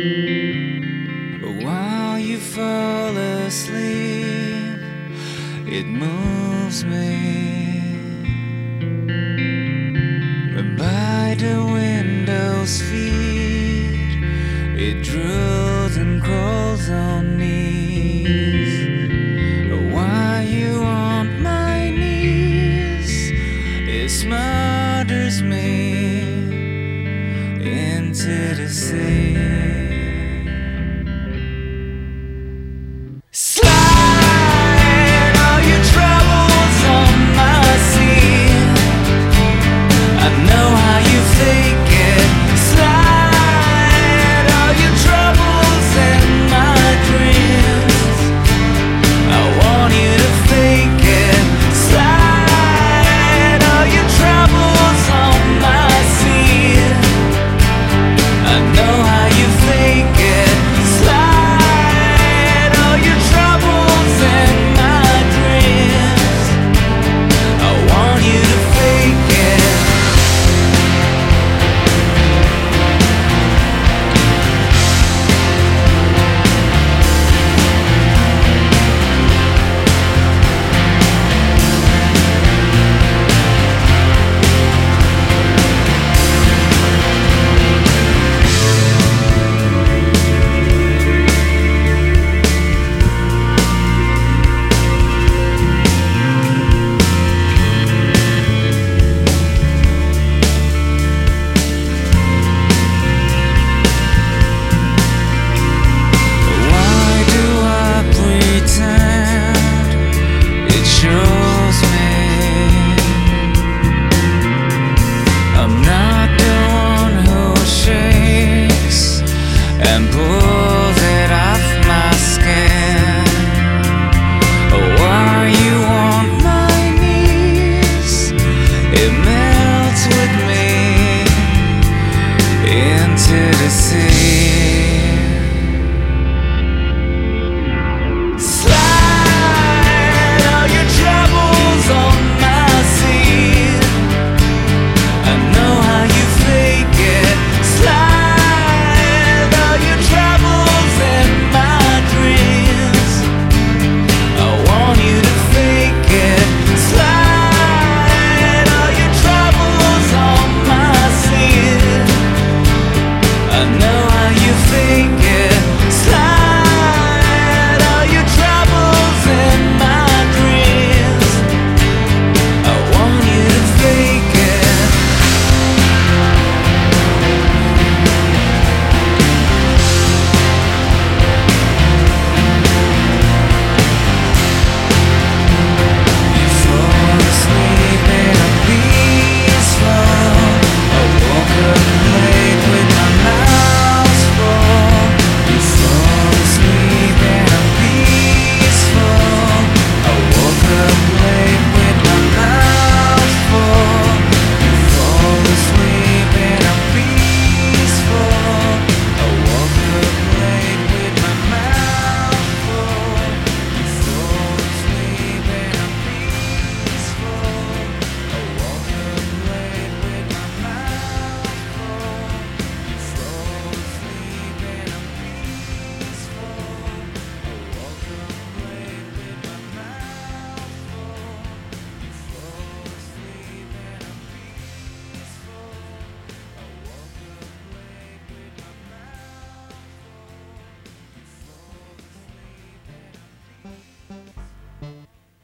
But while you fall asleep, it moves me. And by the window's feet, it drools and crawls on knees. While you want my knees, it smothers me into the sea. I know how